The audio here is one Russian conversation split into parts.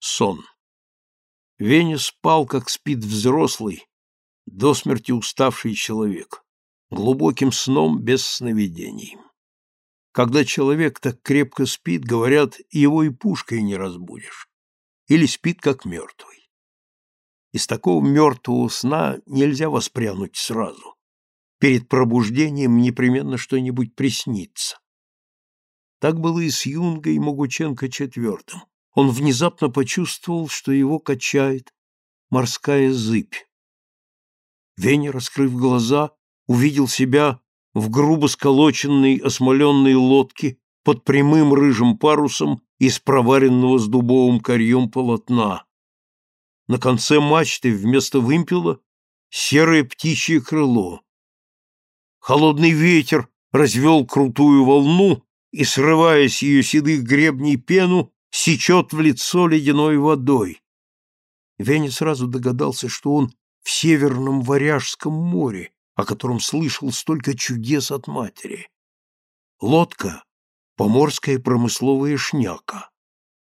Сон. Веня спал, как спит взрослый, до смерти уставший человек, глубоким сном без сновидений. Когда человек так крепко спит, говорят, его и пушкой не разбудишь. Или спит, как мертвый. Из такого мертвого сна нельзя воспрянуть сразу. Перед пробуждением непременно что-нибудь приснится. Так было и с Юнгой Могученко IV. Он внезапно почувствовал, что его качает морская зыбь. Веня, раскрыв глаза, увидел себя в грубо сколоченной осмоленной лодке под прямым рыжим парусом из проваренного с дубовым корьем полотна. На конце мачты вместо вымпела серое птичье крыло. Холодный ветер развел крутую волну и, срывая с ее седых гребней пену, сечет в лицо ледяной водой. Веня сразу догадался, что он в Северном Варяжском море, о котором слышал столько чудес от матери. Лодка — поморская промысловая шняка.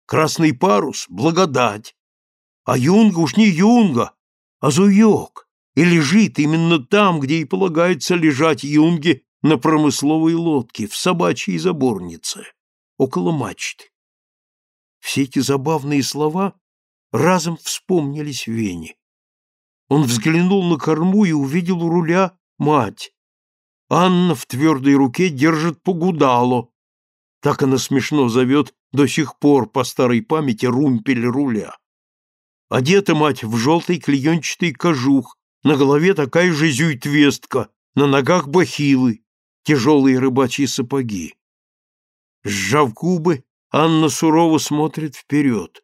Красный парус — благодать. А юнга уж не юнга, а зуёк, и лежит именно там, где и полагается лежать юнге на промысловой лодке, в собачьей заборнице, около мачты. Все эти забавные слова разом вспомнились Вене. Он взглянул на корму и увидел у руля мать. Анна в твердой руке держит погудало. Так она смешно зовет до сих пор по старой памяти румпель руля. Одета мать в желтый клеенчатый кожух, на голове такая же зюйтвестка, на ногах бахилы, тяжелые рыбачьи сапоги. Сжав губы, Анна сурово смотрит вперед.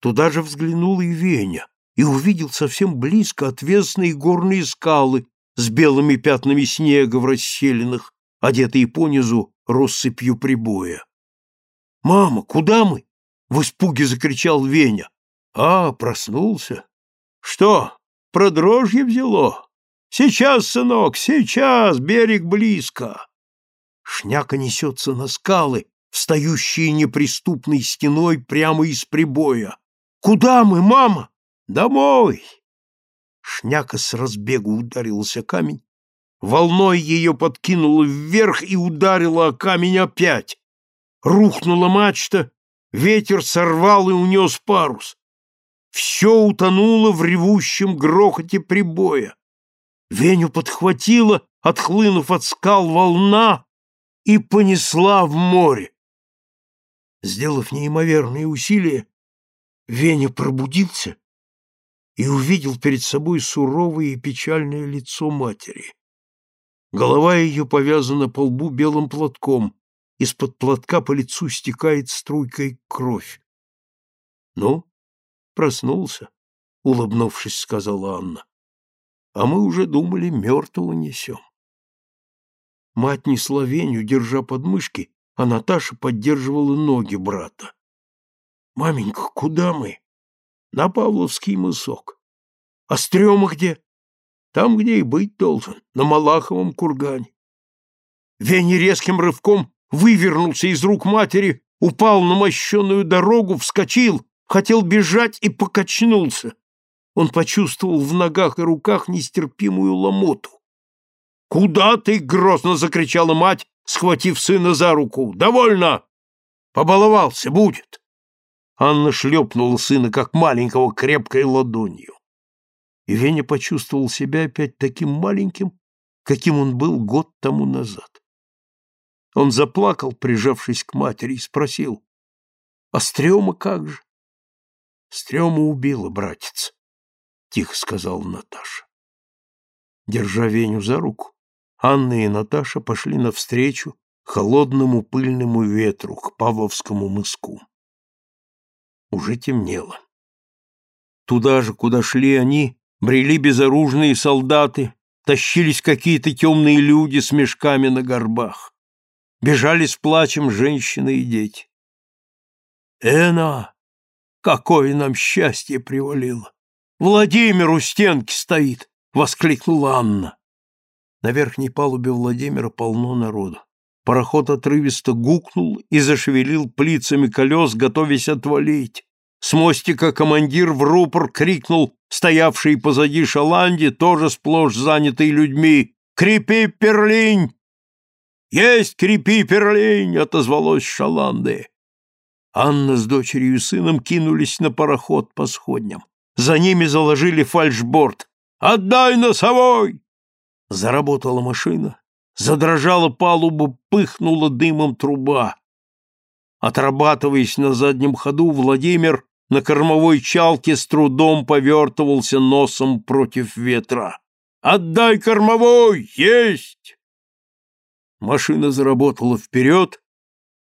Туда же взглянул и Веня и увидел совсем близко отвесные горные скалы с белыми пятнами снега в расселенных, одетые понизу россыпью прибоя. «Мама, куда мы?» — в испуге закричал Веня. «А, проснулся. Что, продрожье взяло? Сейчас, сынок, сейчас, берег близко!» Шняка несется на скалы, встающие неприступной стеной прямо из прибоя. «Куда мы, мама?» «Домой!» Шняка с разбегу ударился камень, волной ее подкинуло вверх и ударило о камень опять. Рухнула мачта, ветер сорвал и унес парус. Все утонуло в ревущем грохоте прибоя. Веню подхватила, отхлынув от скал волна, и понесла в море. Сделав неимоверные усилия, Веня пробудился и увидел перед собой суровое и печальное лицо матери. Голова ее повязана по лбу белым платком, из-под платка по лицу стекает струйкой кровь. — Ну, проснулся, — улыбнувшись, сказала Анна. — А мы уже думали, мертвого несем. Мать несла Веню, держа подмышки, а Наташа поддерживала ноги брата. «Маменька, куда мы?» «На Павловский мысок». «А стрёма где?» «Там, где и быть должен, на Малаховом кургане». Веня резким рывком вывернулся из рук матери, упал на мощенную дорогу, вскочил, хотел бежать и покачнулся. Он почувствовал в ногах и руках нестерпимую ломоту. «Куда ты?» — грозно закричала мать, схватив сына за руку. «Довольно! Побаловался, будет!» Анна шлепнула сына, как маленького, крепкой ладонью. И Веня почувствовал себя опять таким маленьким, каким он был год тому назад. Он заплакал, прижавшись к матери, и спросил, «А Стрёма как же?» «Стрёма убила, братец», — тихо сказала Наташа. Держа Веню за руку, Анна и Наташа пошли навстречу холодному пыльному ветру к Павловскому мыску. Уже темнело. Туда же, куда шли они, брели безоружные солдаты, тащились какие-то темные люди с мешками на горбах. Бежали с плачем женщины и дети. «Эна, какое нам счастье привалило! Владимир у стенки стоит!» — воскликнула Анна. На верхней палубе Владимира полно народу. Пароход отрывисто гукнул и зашевелил плицами колес, готовясь отвалить. С мостика командир в рупор крикнул стоявший позади шаланди, тоже сплошь занятый людьми, «Крепи, перлинь!» «Есть крепи, перлинь!» — отозвалось шаланды. Анна с дочерью и сыном кинулись на пароход по сходням. За ними заложили фальшборд. «Отдай носовой!» Заработала машина. Задрожала палуба, пыхнула дымом труба. Отрабатываясь на заднем ходу, Владимир на кормовой чалке с трудом повертывался носом против ветра. «Отдай кормовой! Есть!» Машина заработала вперед,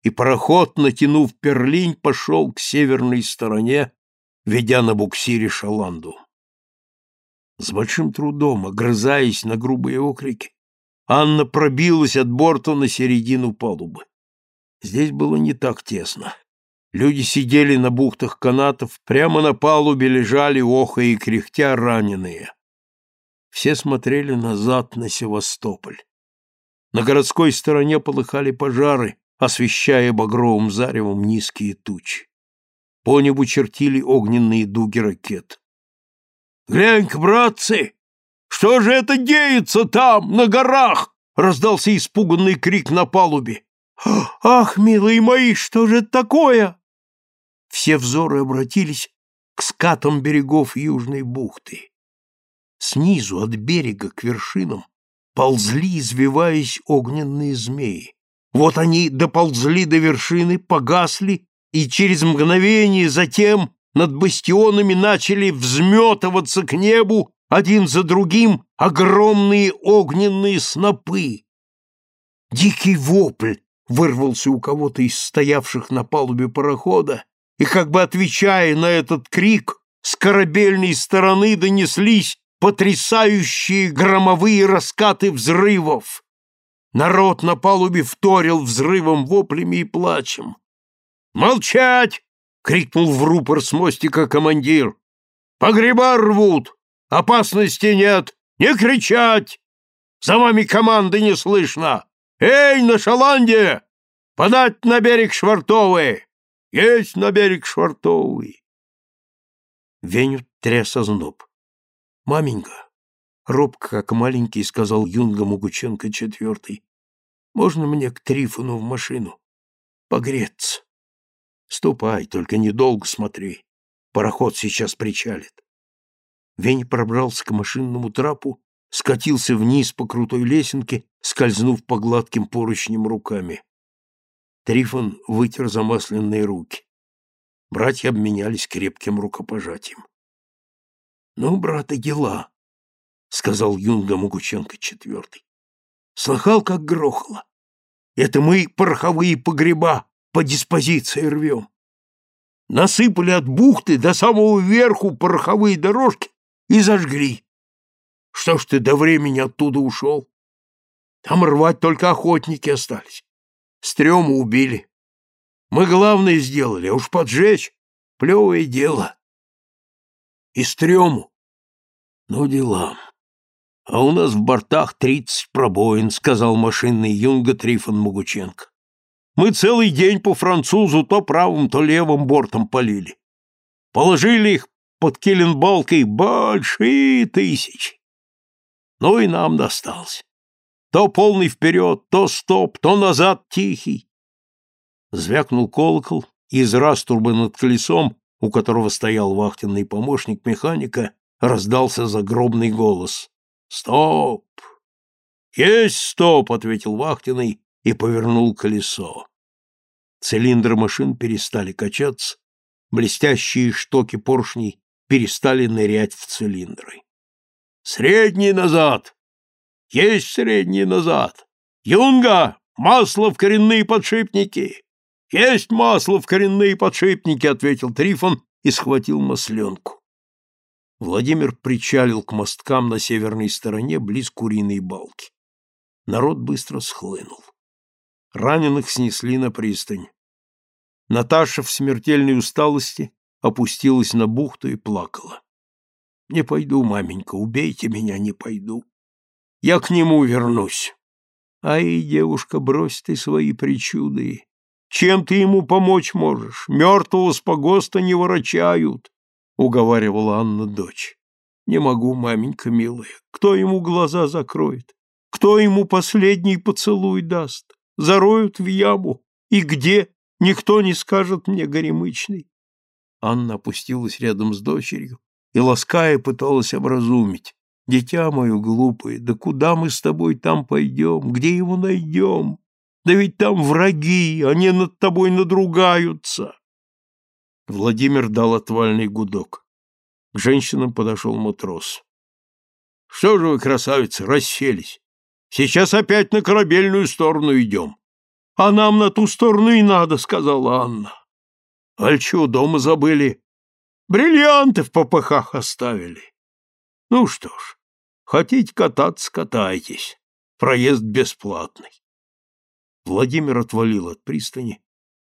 и пароход, натянув перлинь, пошел к северной стороне, ведя на буксире шаланду. С большим трудом, огрызаясь на грубые окрики, Анна пробилась от борта на середину палубы. Здесь было не так тесно. Люди сидели на бухтах канатов, прямо на палубе лежали, охая и кряхтя, раненые. Все смотрели назад на Севастополь. На городской стороне полыхали пожары, освещая багровым заревом низкие тучи. По небу чертили огненные дуги ракет. «Глянь-ка, братцы! Что же это деется там, на горах?» — раздался испуганный крик на палубе. «Ах, милые мои, что же это такое?» Все взоры обратились к скатам берегов Южной бухты. Снизу, от берега к вершинам, ползли, извиваясь, огненные змеи. Вот они доползли до вершины, погасли, и через мгновение затем над бастионами начали взметываться к небу один за другим огромные огненные снопы. Дикий вопль вырвался у кого-то из стоявших на палубе парохода, и как бы отвечая на этот крик, с корабельной стороны донеслись потрясающие громовые раскаты взрывов. Народ на палубе вторил взрывом, воплями и плачем. «Молчать!» — крикнул в рупор с мостика командир. «Погреба рвут! Опасности нет! Не кричать! За вами команды не слышно! Эй, на шаланде! Подать на берег швартовые! Есть на берег швартовый!» Веню тряс озноб. «Маменька!» — робко, как маленький, сказал Юнга Могученко четвертый. «Можно мне к Трифону в машину? Погреться?» «Ступай, только недолго смотри. Пароход сейчас причалит». Вень пробрался к машинному трапу, скатился вниз по крутой лесенке, скользнув по гладким поручням руками. Трифон вытер замасленные руки. Братья обменялись крепким рукопожатием. «Ну, брат, и дела», — сказал Юнга Могученко четвертый. «Слыхал, как грохало? Это мы пороховые погреба по диспозиции рвем. Насыпали от бухты до самого верху пороховые дорожки и зажгли. Что ж ты до времени оттуда ушел? Там рвать только охотники остались. Стрёму убили. Мы главное сделали, а уж поджечь — плевое дело и стрёму. Ну, дела. А у нас в бортах тридцать пробоин, сказал машинный юнга Трифон Могученко. Мы целый день по французу то правым, то левым бортом полили. Положили их под Келленбалкой большие тысячи. Ну и нам достался. То полный вперед, то стоп, то назад тихий. Звякнул колокол, и из растурбы над колесом у которого стоял вахтенный помощник механика, раздался загробный голос. «Стоп!» «Есть стоп!» — ответил вахтенный и повернул колесо. Цилиндры машин перестали качаться, блестящие штоки поршней перестали нырять в цилиндры. «Средний назад! Есть средний назад! Юнга! Масло в коренные подшипники! «Есть масло в коренные подшипники», — ответил Трифон и схватил масленку. Владимир причалил к мосткам на северной стороне близ куриной балки. Народ быстро схлынул. Раненых снесли на пристань. Наташа в смертельной усталости опустилась на бухту и плакала. «Не пойду, маменька, убейте меня, не пойду. Я к нему вернусь». «Ай, девушка, брось ты свои причуды. Чем ты ему помочь можешь? Мертвого с погоста не ворочают, — уговаривала Анна дочь. Не могу, маменька милая. Кто ему глаза закроет? Кто ему последний поцелуй даст? Зароют в яму. И где? Никто не скажет мне, горемычный. Анна опустилась рядом с дочерью и, лаская, пыталась образумить. «Дитя мое глупое, да куда мы с тобой там пойдем? Где его найдем? Да ведь там враги, они над тобой надругаются!» Владимир дал отвальный гудок. К женщинам подошел матрос. — Что же вы, красавицы, расселись? Сейчас опять на корабельную сторону идем. — А нам на ту сторону и надо, — сказала Анна. — Аль чего, дома забыли? Бриллианты в попыхах оставили. Ну что ж, хотите кататься, катайтесь. Проезд бесплатный. Владимир отвалил от пристани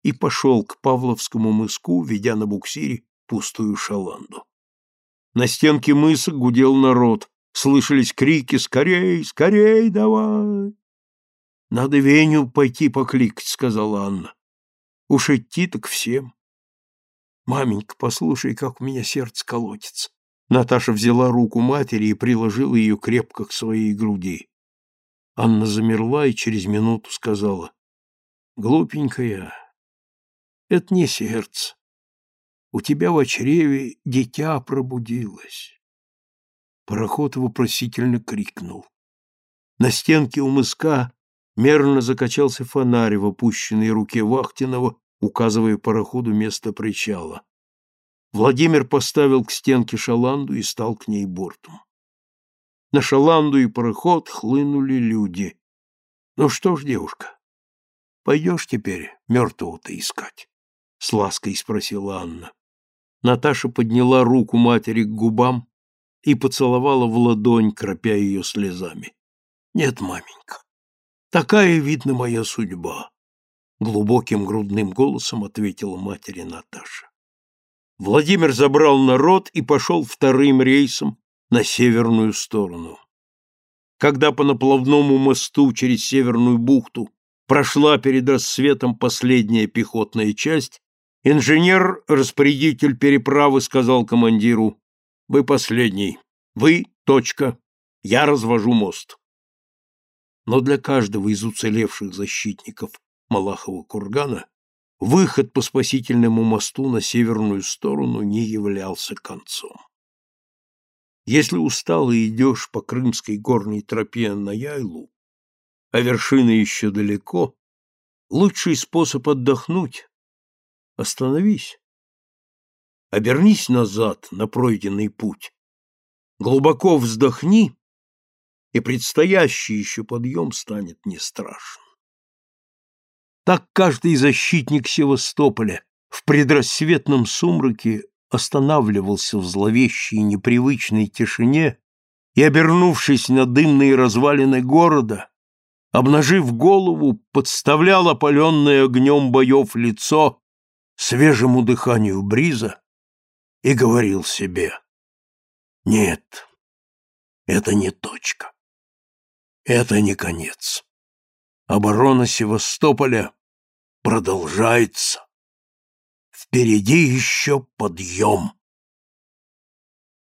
и пошел к Павловскому мыску, ведя на буксире пустую шаланду. На стенке мыса гудел народ, слышались крики «Скорей, скорей, давай!» «Надо Веню пойти покликать», — сказала Анна. «Уж идти так всем». «Маменька, послушай, как у меня сердце колотится». Наташа взяла руку матери и приложила ее крепко к своей груди. Анна замерла и через минуту сказала, «Глупенькая, это не сердце. У тебя в чреве дитя пробудилось». Пароход вопросительно крикнул. На стенке у мыска мерно закачался фонарь в опущенной руке Вахтинова, указывая пароходу место причала. Владимир поставил к стенке шаланду и стал к ней бортом. На шаланду и пароход хлынули люди. Ну что ж, девушка, пойдешь теперь мертвого-то искать? С лаской спросила Анна. Наташа подняла руку матери к губам и поцеловала в ладонь, кропя ее слезами. Нет, маменька, такая, видно, моя судьба. Глубоким грудным голосом ответила матери Наташа. Владимир забрал народ и пошел вторым рейсом на северную сторону. Когда по наплавному мосту через Северную бухту прошла перед рассветом последняя пехотная часть, инженер-распорядитель переправы сказал командиру, «Вы последний. Вы — точка. Я развожу мост». Но для каждого из уцелевших защитников Малахова кургана выход по спасительному мосту на северную сторону не являлся концом. Если устало идешь по крымской горной тропе на Яйлу, а вершина еще далеко, лучший способ отдохнуть — остановись. Обернись назад на пройденный путь, глубоко вздохни, и предстоящий еще подъем станет не страшен. Так каждый защитник Севастополя в предрассветном сумраке останавливался в зловещей непривычной тишине и, обернувшись на дымные развалины города, обнажив голову, подставлял опаленное огнем боев лицо свежему дыханию бриза и говорил себе «Нет, это не точка, это не конец» оборона Севастополя продолжается. Впереди еще подъем.